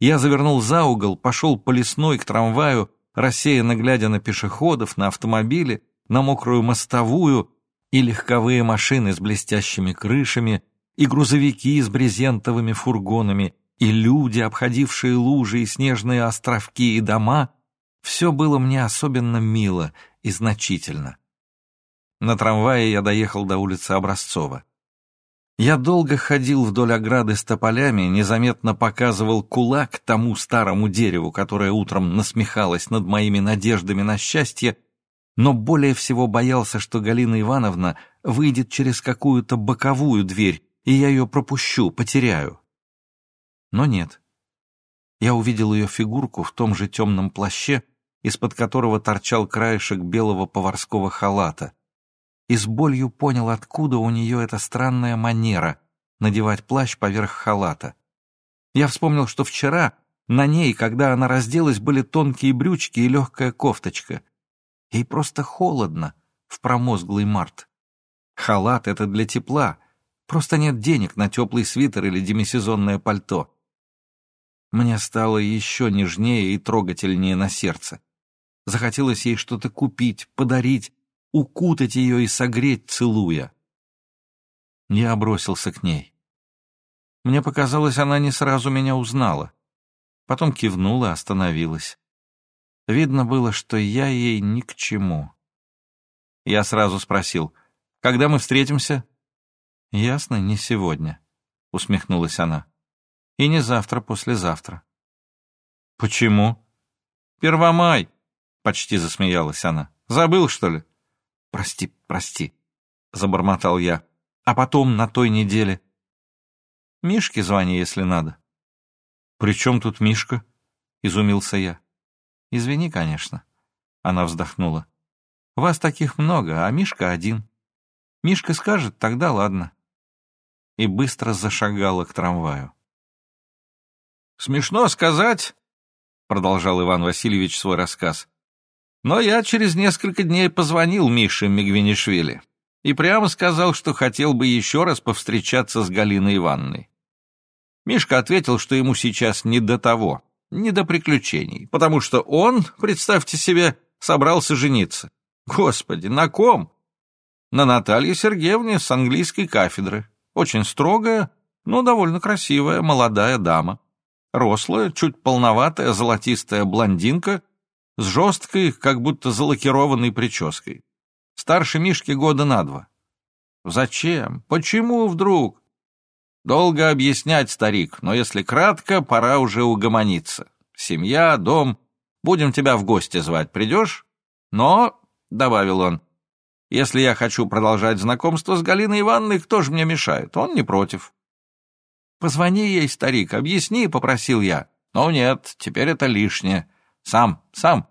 Я завернул за угол, пошел по лесной к трамваю, рассеянно глядя на пешеходов, на автомобили, на мокрую мостовую и легковые машины с блестящими крышами, и грузовики с брезентовыми фургонами, и люди, обходившие лужи и снежные островки и дома, все было мне особенно мило и значительно. На трамвае я доехал до улицы Образцова. Я долго ходил вдоль ограды с тополями, незаметно показывал кулак тому старому дереву, которое утром насмехалось над моими надеждами на счастье, но более всего боялся, что Галина Ивановна выйдет через какую-то боковую дверь, и я ее пропущу, потеряю. Но нет. Я увидел ее фигурку в том же темном плаще, из-под которого торчал краешек белого поварского халата и с болью понял, откуда у нее эта странная манера надевать плащ поверх халата. Я вспомнил, что вчера на ней, когда она разделась, были тонкие брючки и легкая кофточка. Ей просто холодно в промозглый март. Халат — это для тепла, просто нет денег на теплый свитер или демисезонное пальто. Мне стало еще нежнее и трогательнее на сердце. Захотелось ей что-то купить, подарить, укутать ее и согреть, целуя. Я бросился к ней. Мне показалось, она не сразу меня узнала. Потом кивнула, остановилась. Видно было, что я ей ни к чему. Я сразу спросил, «Когда мы встретимся?» «Ясно, не сегодня», — усмехнулась она. «И не завтра, послезавтра». «Почему?» «Первомай», — почти засмеялась она. «Забыл, что ли?» «Прости, прости», — забормотал я. «А потом на той неделе...» «Мишке звони, если надо». «При чем тут Мишка?» — изумился я. «Извини, конечно». Она вздохнула. «Вас таких много, а Мишка один. Мишка скажет, тогда ладно». И быстро зашагала к трамваю. «Смешно сказать», — продолжал Иван Васильевич свой рассказ, но я через несколько дней позвонил Мише Мигвинишвили и прямо сказал, что хотел бы еще раз повстречаться с Галиной Ивановной. Мишка ответил, что ему сейчас не до того, не до приключений, потому что он, представьте себе, собрался жениться. Господи, на ком? На Наталье Сергеевне с английской кафедры. Очень строгая, но довольно красивая молодая дама. Рослая, чуть полноватая, золотистая блондинка с жесткой, как будто залакированной прической. Старше Мишки года на два. Зачем? Почему вдруг? Долго объяснять, старик, но если кратко, пора уже угомониться. Семья, дом. Будем тебя в гости звать. Придешь? Но, — добавил он, — если я хочу продолжать знакомство с Галиной Ивановной, кто же мне мешает? Он не против. Позвони ей, старик, объясни, — попросил я. Но нет, теперь это лишнее. Сам, сам.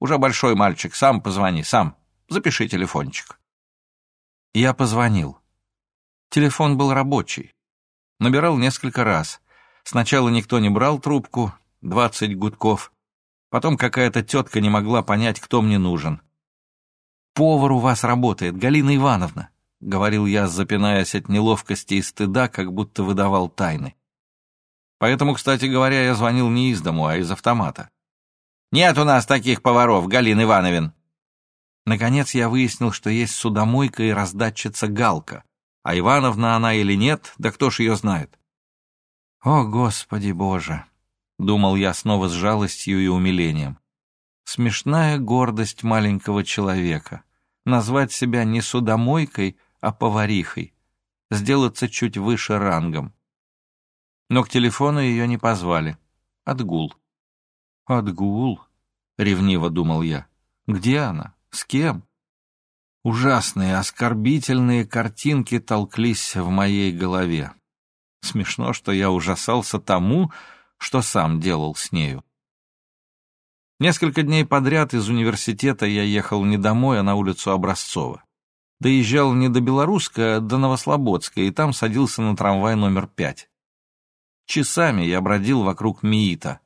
Уже большой мальчик, сам позвони, сам. Запиши телефончик. Я позвонил. Телефон был рабочий. Набирал несколько раз. Сначала никто не брал трубку, двадцать гудков. Потом какая-то тетка не могла понять, кто мне нужен. «Повар у вас работает, Галина Ивановна», — говорил я, запинаясь от неловкости и стыда, как будто выдавал тайны. Поэтому, кстати говоря, я звонил не из дому, а из автомата. «Нет у нас таких поваров, Галин Ивановин!» Наконец я выяснил, что есть судомойка и раздатчица Галка. А Ивановна она или нет, да кто ж ее знает? «О, Господи Боже!» — думал я снова с жалостью и умилением. Смешная гордость маленького человека. Назвать себя не судомойкой, а поварихой. Сделаться чуть выше рангом. Но к телефону ее не позвали. Отгул. «Отгул?» — ревниво думал я. «Где она? С кем?» Ужасные, оскорбительные картинки толклись в моей голове. Смешно, что я ужасался тому, что сам делал с нею. Несколько дней подряд из университета я ехал не домой, а на улицу Образцова. Доезжал не до Белорусска, а до Новослободска, и там садился на трамвай номер пять. Часами я бродил вокруг МИИТа.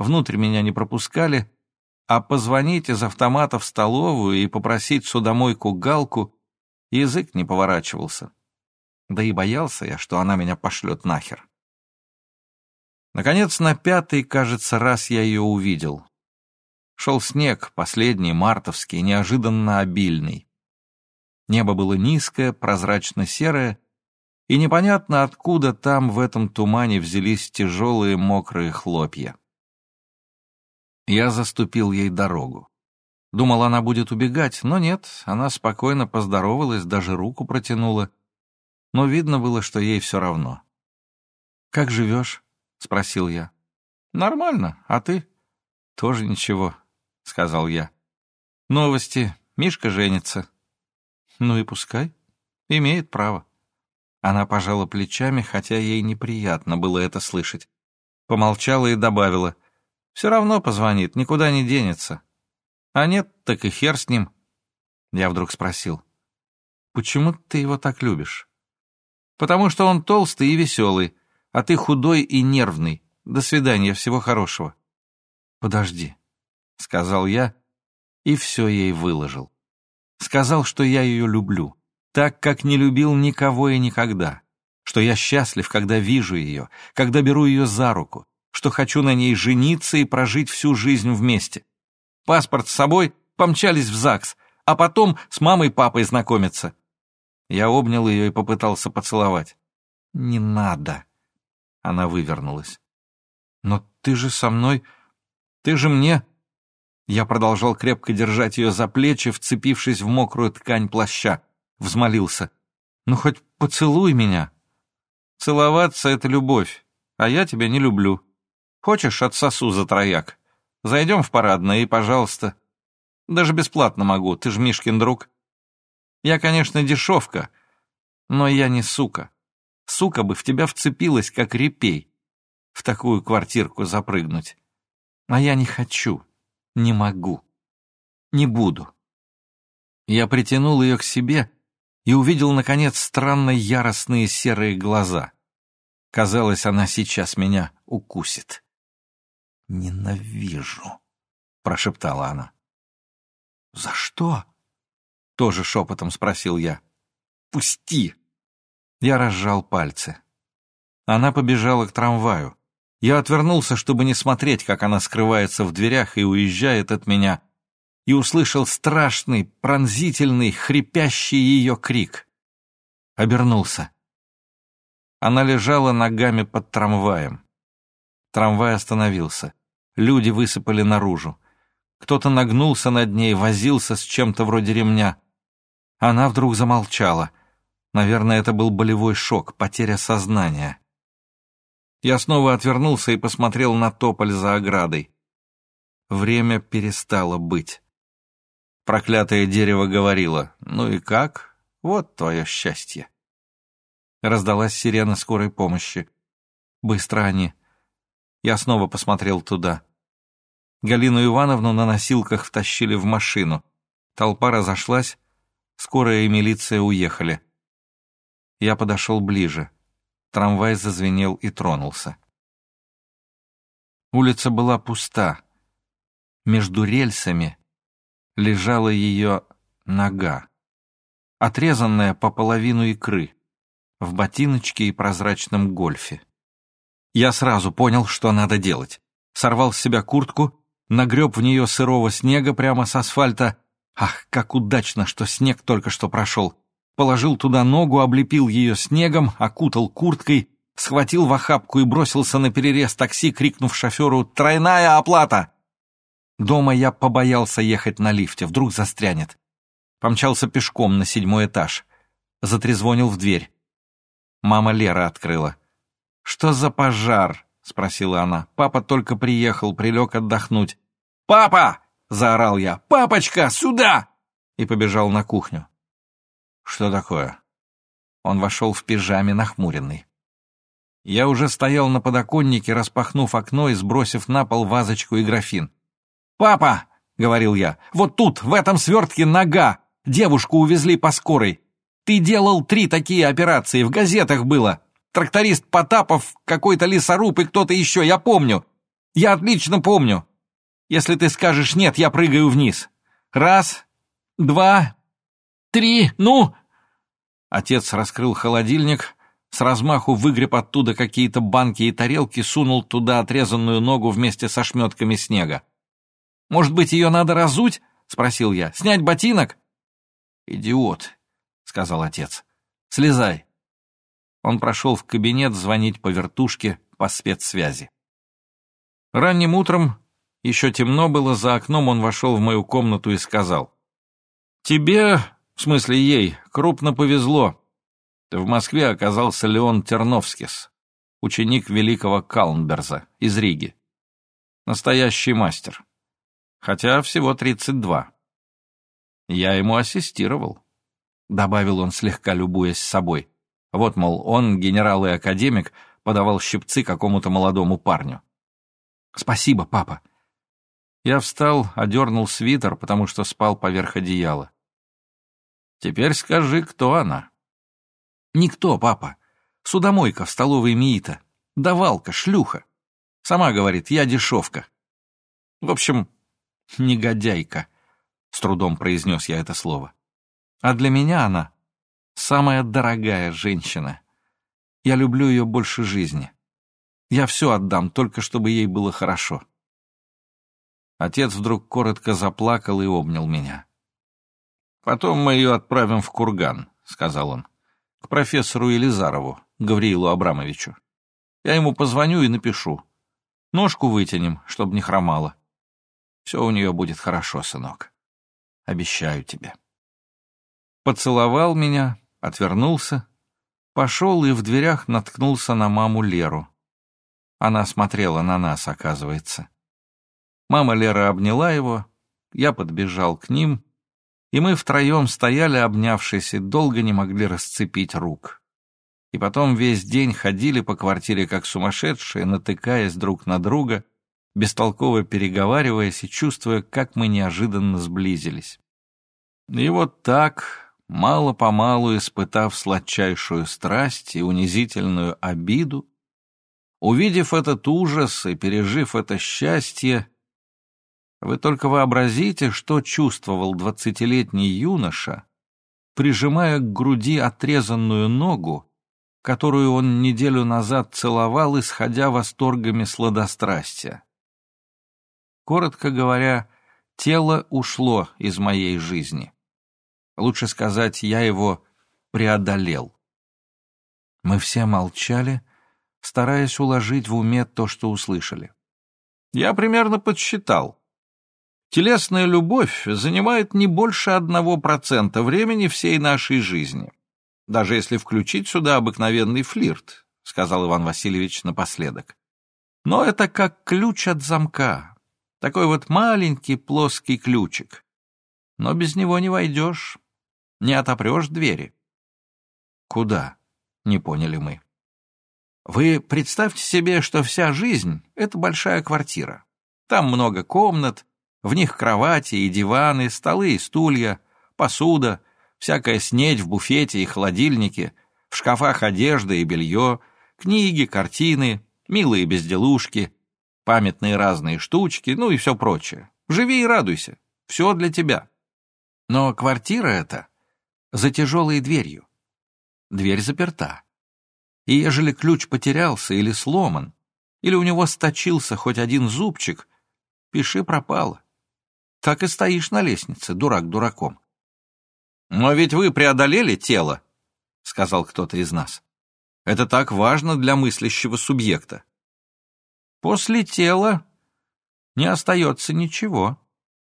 Внутрь меня не пропускали, а позвонить из автомата в столовую и попросить судомойку Галку язык не поворачивался. Да и боялся я, что она меня пошлет нахер. Наконец, на пятый, кажется, раз я ее увидел. Шел снег, последний, мартовский, неожиданно обильный. Небо было низкое, прозрачно-серое, и непонятно, откуда там в этом тумане взялись тяжелые мокрые хлопья. Я заступил ей дорогу. Думал, она будет убегать, но нет, она спокойно поздоровалась, даже руку протянула. Но видно было, что ей все равно. «Как живешь?» — спросил я. «Нормально, а ты?» «Тоже ничего», — сказал я. «Новости. Мишка женится». «Ну и пускай. Имеет право». Она пожала плечами, хотя ей неприятно было это слышать. Помолчала и добавила. Все равно позвонит, никуда не денется. А нет, так и хер с ним. Я вдруг спросил. Почему ты его так любишь? Потому что он толстый и веселый, а ты худой и нервный. До свидания, всего хорошего. Подожди, сказал я и все ей выложил. Сказал, что я ее люблю, так, как не любил никого и никогда, что я счастлив, когда вижу ее, когда беру ее за руку, что хочу на ней жениться и прожить всю жизнь вместе. Паспорт с собой, помчались в ЗАГС, а потом с мамой папой знакомиться. Я обнял ее и попытался поцеловать. «Не надо!» Она вывернулась. «Но ты же со мной... Ты же мне...» Я продолжал крепко держать ее за плечи, вцепившись в мокрую ткань плаща. Взмолился. «Ну хоть поцелуй меня!» «Целоваться — это любовь, а я тебя не люблю», Хочешь, отсосу за трояк? Зайдем в парадное и, пожалуйста. Даже бесплатно могу, ты ж Мишкин друг. Я, конечно, дешевка, но я не сука. Сука бы в тебя вцепилась, как репей. В такую квартирку запрыгнуть. А я не хочу, не могу, не буду. Я притянул ее к себе и увидел, наконец, странно яростные серые глаза. Казалось, она сейчас меня укусит. «Ненавижу», — прошептала она. «За что?» — тоже шепотом спросил я. «Пусти!» Я разжал пальцы. Она побежала к трамваю. Я отвернулся, чтобы не смотреть, как она скрывается в дверях и уезжает от меня, и услышал страшный, пронзительный, хрипящий ее крик. Обернулся. Она лежала ногами под трамваем. Трамвай остановился. Люди высыпали наружу. Кто-то нагнулся над ней, возился с чем-то вроде ремня. Она вдруг замолчала. Наверное, это был болевой шок, потеря сознания. Я снова отвернулся и посмотрел на тополь за оградой. Время перестало быть. Проклятое дерево говорило, «Ну и как? Вот твое счастье». Раздалась сирена скорой помощи. Быстро они. Я снова посмотрел туда. Галину Ивановну на носилках втащили в машину. Толпа разошлась, скорая и милиция уехали. Я подошел ближе. Трамвай зазвенел и тронулся. Улица была пуста. Между рельсами лежала ее нога, отрезанная по половину икры, в ботиночке и прозрачном гольфе. Я сразу понял, что надо делать. Сорвал с себя куртку, нагреб в нее сырого снега прямо с асфальта. Ах, как удачно, что снег только что прошел. Положил туда ногу, облепил ее снегом, окутал курткой, схватил в охапку и бросился на перерез такси, крикнув шоферу «Тройная оплата!». Дома я побоялся ехать на лифте, вдруг застрянет. Помчался пешком на седьмой этаж. Затрезвонил в дверь. Мама Лера открыла. «Что за пожар?» — спросила она. «Папа только приехал, прилег отдохнуть». «Папа!» — заорал я. «Папочка, сюда!» И побежал на кухню. «Что такое?» Он вошел в пижаме нахмуренный. Я уже стоял на подоконнике, распахнув окно и сбросив на пол вазочку и графин. «Папа!» — говорил я. «Вот тут, в этом свертке нога! Девушку увезли по скорой! Ты делал три такие операции, в газетах было! Тракторист Потапов, какой-то лесоруб и кто-то еще, я помню! Я отлично помню! Если ты скажешь «нет», я прыгаю вниз! Раз, два, три, ну...» Отец раскрыл холодильник, с размаху выгреб оттуда какие-то банки и тарелки, сунул туда отрезанную ногу вместе со шметками снега. Может быть, ее надо разуть?» — спросил я. «Снять ботинок?» «Идиот», — сказал отец. «Слезай». Он прошел в кабинет звонить по вертушке по спецсвязи. Ранним утром, еще темно было, за окном он вошел в мою комнату и сказал. «Тебе, в смысле ей, крупно повезло. В Москве оказался Леон Терновскис, ученик великого Калнберза из Риги. Настоящий мастер хотя всего тридцать два. Я ему ассистировал, — добавил он, слегка любуясь собой. Вот, мол, он, генерал и академик, подавал щипцы какому-то молодому парню. «Спасибо, папа». Я встал, одернул свитер, потому что спал поверх одеяла. «Теперь скажи, кто она?» «Никто, папа. Судомойка в столовой МИИТа. Давалка, шлюха. Сама говорит, я дешевка. В общем, негодяйка», — с трудом произнес я это слово. «А для меня она самая дорогая женщина. Я люблю ее больше жизни. Я все отдам, только чтобы ей было хорошо». Отец вдруг коротко заплакал и обнял меня. «Потом мы ее отправим в Курган», — сказал он, — «к профессору Елизарову, Гавриилу Абрамовичу. Я ему позвоню и напишу. Ножку вытянем, чтобы не хромала. Все у нее будет хорошо, сынок. Обещаю тебе. Поцеловал меня, отвернулся, пошел и в дверях наткнулся на маму Леру. Она смотрела на нас, оказывается. Мама Лера обняла его, я подбежал к ним, и мы втроем стояли, обнявшись, и долго не могли расцепить рук. И потом весь день ходили по квартире как сумасшедшие, натыкаясь друг на друга бестолково переговариваясь и чувствуя, как мы неожиданно сблизились. И вот так, мало-помалу испытав сладчайшую страсть и унизительную обиду, увидев этот ужас и пережив это счастье, вы только вообразите, что чувствовал двадцатилетний юноша, прижимая к груди отрезанную ногу, которую он неделю назад целовал, исходя восторгами сладострастия. Коротко говоря, тело ушло из моей жизни. Лучше сказать, я его преодолел. Мы все молчали, стараясь уложить в уме то, что услышали. Я примерно подсчитал. Телесная любовь занимает не больше одного процента времени всей нашей жизни. даже если включить сюда обыкновенный флирт, сказал Иван Васильевич напоследок. Но это как ключ от замка, такой вот маленький плоский ключик. Но без него не войдешь, не отопрешь двери. Куда? Не поняли мы. Вы представьте себе, что вся жизнь — это большая квартира. Там много комнат, в них кровати и диваны, столы и стулья, посуда, всякая снедь в буфете и холодильнике, в шкафах одежда и белье, книги, картины, милые безделушки, памятные разные штучки, ну и все прочее. Живи и радуйся, все для тебя. Но квартира эта за тяжелой дверью. Дверь заперта. И ежели ключ потерялся или сломан, или у него сточился хоть один зубчик, пиши пропало. Так и стоишь на лестнице, дурак дураком. «Но ведь вы преодолели тело», — сказал кто-то из нас. «Это так важно для мыслящего субъекта». «После тела не остается ничего»,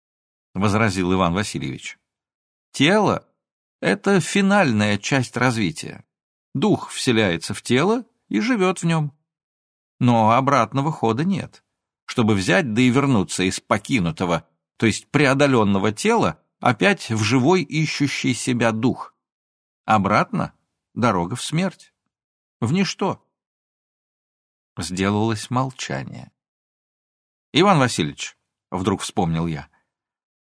— возразил Иван Васильевич. «Тело — это финальная часть развития. Дух вселяется в тело и живет в нем. Но обратного хода нет. Чтобы взять да и вернуться из покинутого, то есть преодоленного тела, опять в живой ищущий себя дух. Обратно — дорога в смерть, в ничто. Сделалось молчание. «Иван Васильевич», — вдруг вспомнил я, —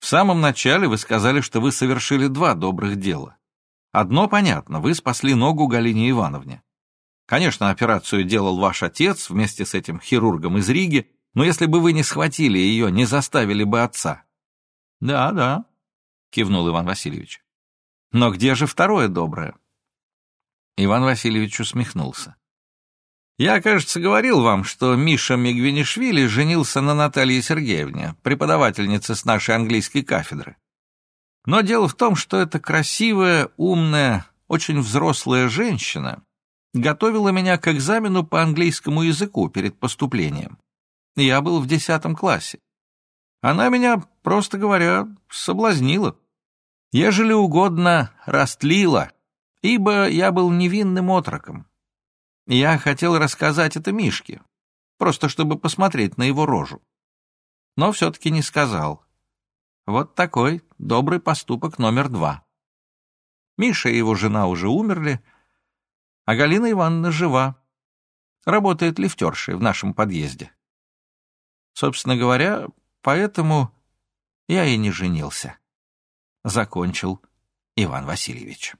«в самом начале вы сказали, что вы совершили два добрых дела. Одно понятно, вы спасли ногу Галине Ивановне. Конечно, операцию делал ваш отец вместе с этим хирургом из Риги, но если бы вы не схватили ее, не заставили бы отца». «Да, да», — кивнул Иван Васильевич. «Но где же второе доброе?» Иван Васильевич усмехнулся. «Я, кажется, говорил вам, что Миша Мигвинишвили женился на Наталье Сергеевне, преподавательнице с нашей английской кафедры. Но дело в том, что эта красивая, умная, очень взрослая женщина готовила меня к экзамену по английскому языку перед поступлением. Я был в десятом классе. Она меня, просто говоря, соблазнила. Ежели угодно, растлила, ибо я был невинным отроком. Я хотел рассказать это Мишке, просто чтобы посмотреть на его рожу. Но все-таки не сказал. Вот такой добрый поступок номер два. Миша и его жена уже умерли, а Галина Ивановна жива. Работает лифтершей в нашем подъезде. Собственно говоря, поэтому я и не женился. Закончил Иван Васильевич.